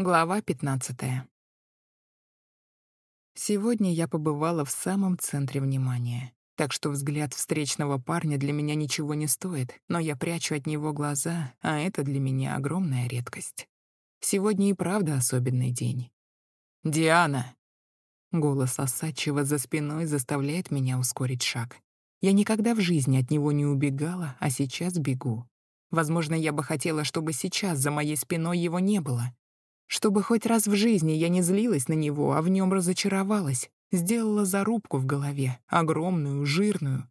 Глава 15. Сегодня я побывала в самом центре внимания, так что взгляд встречного парня для меня ничего не стоит, но я прячу от него глаза, а это для меня огромная редкость. Сегодня и правда особенный день. «Диана!» Голос Осадчего за спиной заставляет меня ускорить шаг. Я никогда в жизни от него не убегала, а сейчас бегу. Возможно, я бы хотела, чтобы сейчас за моей спиной его не было, чтобы хоть раз в жизни я не злилась на него, а в нем разочаровалась, сделала зарубку в голове, огромную, жирную.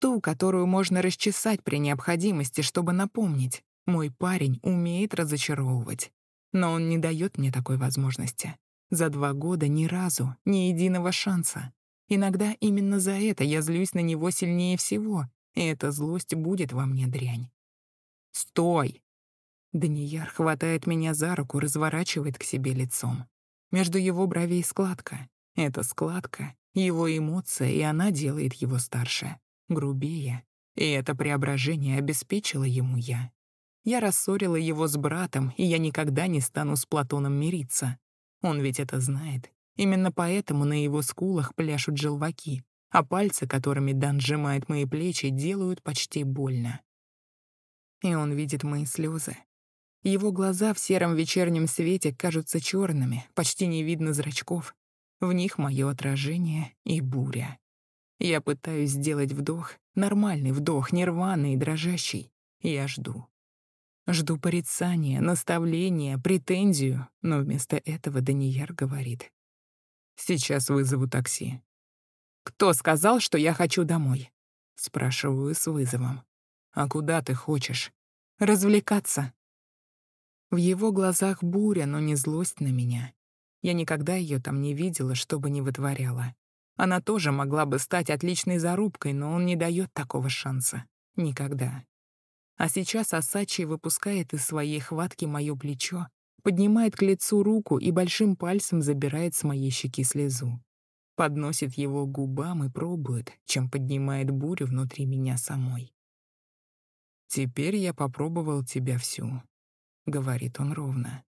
Ту, которую можно расчесать при необходимости, чтобы напомнить. Мой парень умеет разочаровывать. Но он не дает мне такой возможности. За два года ни разу, ни единого шанса. Иногда именно за это я злюсь на него сильнее всего, и эта злость будет во мне дрянь. «Стой!» Данияр хватает меня за руку, разворачивает к себе лицом. Между его бровей складка. Эта складка — его эмоция, и она делает его старше, грубее. И это преображение обеспечила ему я. Я рассорила его с братом, и я никогда не стану с Платоном мириться. Он ведь это знает. Именно поэтому на его скулах пляшут желваки, а пальцы, которыми Дан сжимает мои плечи, делают почти больно. И он видит мои слезы, его глаза в сером вечернем свете кажутся черными, почти не видно зрачков. В них мое отражение и буря. Я пытаюсь сделать вдох, нормальный вдох, нерваный и дрожащий. Я жду. Жду порицания, наставления, претензию, но вместо этого Данияр говорит. «Сейчас вызову такси». «Кто сказал, что я хочу домой?» Спрашиваю с вызовом. «А куда ты хочешь?» «Развлекаться», в его глазах буря, но не злость на меня. Я никогда ее там не видела, что бы ни вытворяла. Она тоже могла бы стать отличной зарубкой, но он не дает такого шанса. Никогда. А сейчас Асачи выпускает из своей хватки мое плечо, поднимает к лицу руку и большим пальцем забирает с моей щеки слезу. Подносит его губам и пробует, чем поднимает бурю внутри меня самой. «Теперь я попробовал тебя всю. — говорит он ровно.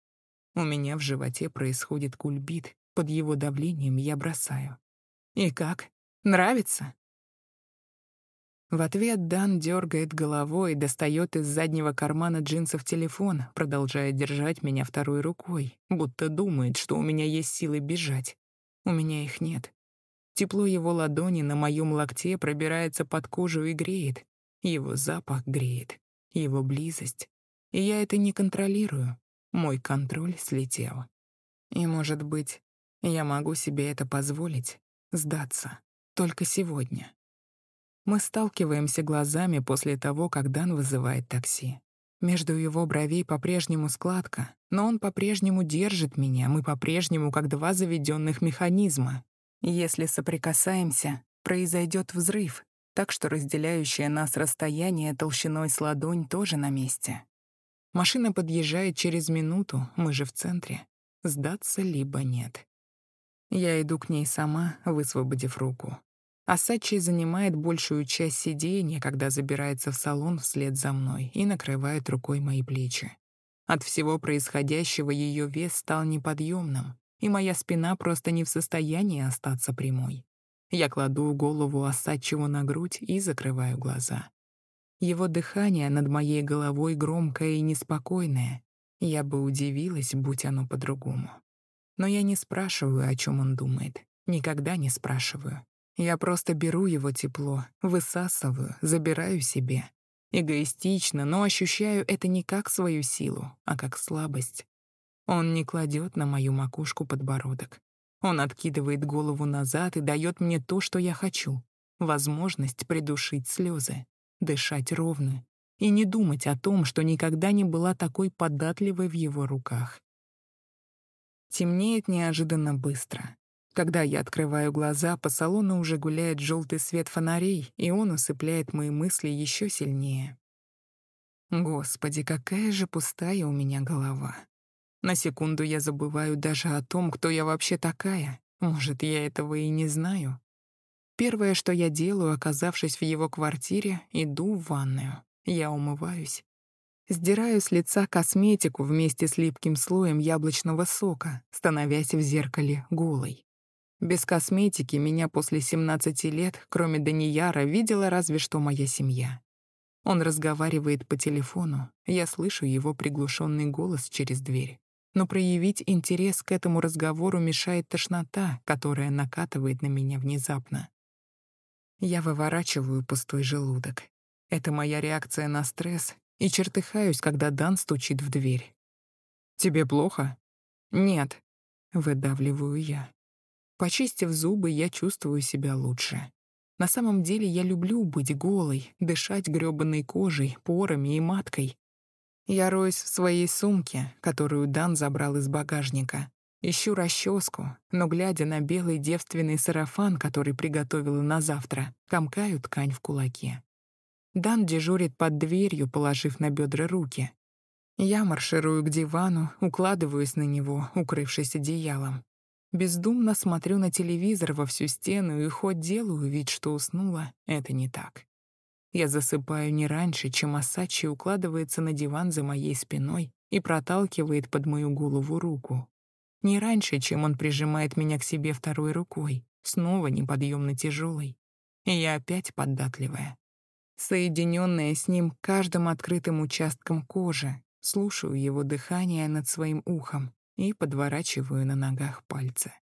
У меня в животе происходит кульбит, под его давлением я бросаю. «И как? Нравится?» В ответ Дан дергает головой и достает из заднего кармана джинсов телефон, продолжая держать меня второй рукой, будто думает, что у меня есть силы бежать. У меня их нет. Тепло его ладони на моем локте пробирается под кожу и греет. Его запах греет. Его близость. И я это не контролирую. Мой контроль слетел. И, может быть, я могу себе это позволить, сдаться, только сегодня. Мы сталкиваемся глазами после того, как Дан вызывает такси. Между его бровей по-прежнему складка, но он по-прежнему держит меня, мы по-прежнему как два заведенных механизма. Если соприкасаемся, произойдет взрыв, так что разделяющее нас расстояние толщиной с ладонь тоже на месте. Машина подъезжает через минуту, мы же в центре. Сдаться либо нет. Я иду к ней сама, высвободив руку. Асачи занимает большую часть сиденья, когда забирается в салон вслед за мной и накрывает рукой мои плечи. От всего происходящего ее вес стал неподъемным, и моя спина просто не в состоянии остаться прямой. Я кладу голову Асачеву на грудь и закрываю глаза. Его дыхание над моей головой громкое и неспокойное. Я бы удивилась, будь оно по-другому. Но я не спрашиваю, о чем он думает. Никогда не спрашиваю. Я просто беру его тепло, высасываю, забираю себе. Эгоистично, но ощущаю это не как свою силу, а как слабость. Он не кладет на мою макушку подбородок. Он откидывает голову назад и дает мне то, что я хочу — возможность придушить слезы дышать ровно и не думать о том, что никогда не была такой податливой в его руках. Темнеет неожиданно быстро. Когда я открываю глаза, по салону уже гуляет желтый свет фонарей, и он усыпляет мои мысли еще сильнее. Господи, какая же пустая у меня голова. На секунду я забываю даже о том, кто я вообще такая. Может, я этого и не знаю. Первое, что я делаю, оказавшись в его квартире, иду в ванную. Я умываюсь. Сдираю с лица косметику вместе с липким слоем яблочного сока, становясь в зеркале голой. Без косметики меня после 17 лет, кроме Данияра, видела разве что моя семья. Он разговаривает по телефону, я слышу его приглушенный голос через дверь. Но проявить интерес к этому разговору мешает тошнота, которая накатывает на меня внезапно. Я выворачиваю пустой желудок. Это моя реакция на стресс, и чертыхаюсь, когда Дан стучит в дверь. «Тебе плохо?» «Нет», — выдавливаю я. Почистив зубы, я чувствую себя лучше. На самом деле я люблю быть голой, дышать грёбаной кожей, порами и маткой. Я роюсь в своей сумке, которую Дан забрал из багажника. Ищу расческу, но, глядя на белый девственный сарафан, который приготовила на завтра, комкаю ткань в кулаке. Дан дежурит под дверью, положив на бедра руки. Я марширую к дивану, укладываюсь на него, укрывшись одеялом. Бездумно смотрю на телевизор во всю стену и хоть делаю вид, что уснула, это не так. Я засыпаю не раньше, чем Асачи укладывается на диван за моей спиной и проталкивает под мою голову руку. Не раньше, чем он прижимает меня к себе второй рукой, снова неподъемно тяжелой. И я опять податливая. Соединенная с ним каждым открытым участком кожи, слушаю его дыхание над своим ухом, и подворачиваю на ногах пальцы.